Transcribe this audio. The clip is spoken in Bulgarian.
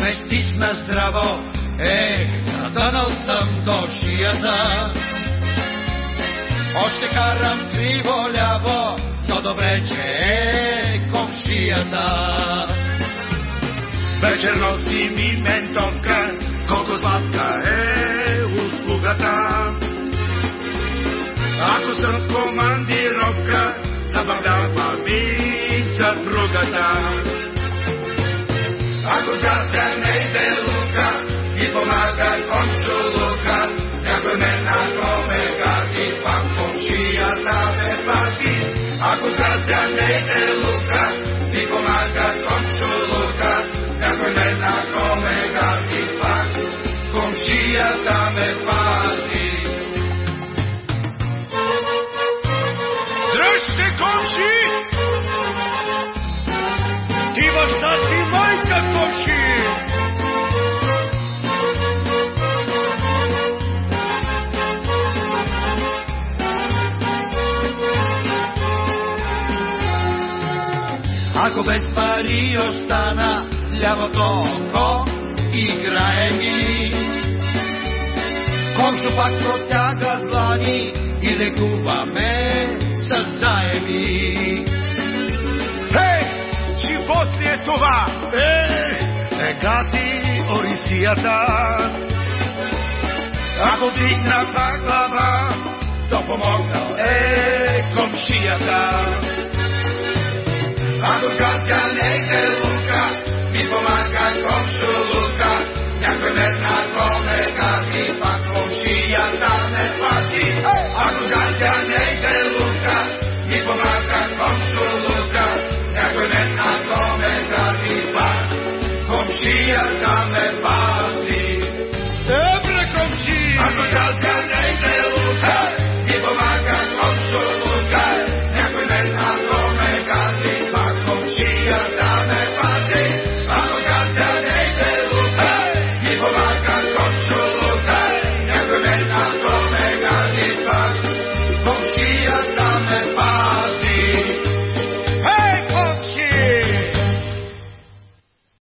мести сме здраво, ех, затънал съм до шията. Още карам криво-ляво, но добре, че е комшията. Вечер носи ми ментовка, колко сладка е услугата. Ако съм в командировка, забавлява ми съпругата. Ако гостя не иде лука и помага комшо лука, някой ме на ме гази, пак комшията ме пази. Ако гостя не иде лука и помага комшо лука, някой ме на ме гази, пак комшията ме пази. Дръжте, комши! Ако без пари остана лявото око, играе ми. Комшо пак протяга длани и лекуваме с заеми. Хей, живот ли е това? Е, ега ти орисията. Ако вдигна пак глава, то помогнал е комшията. Ако скатя не е лука, ми помага комшо лука. Някой ме на коме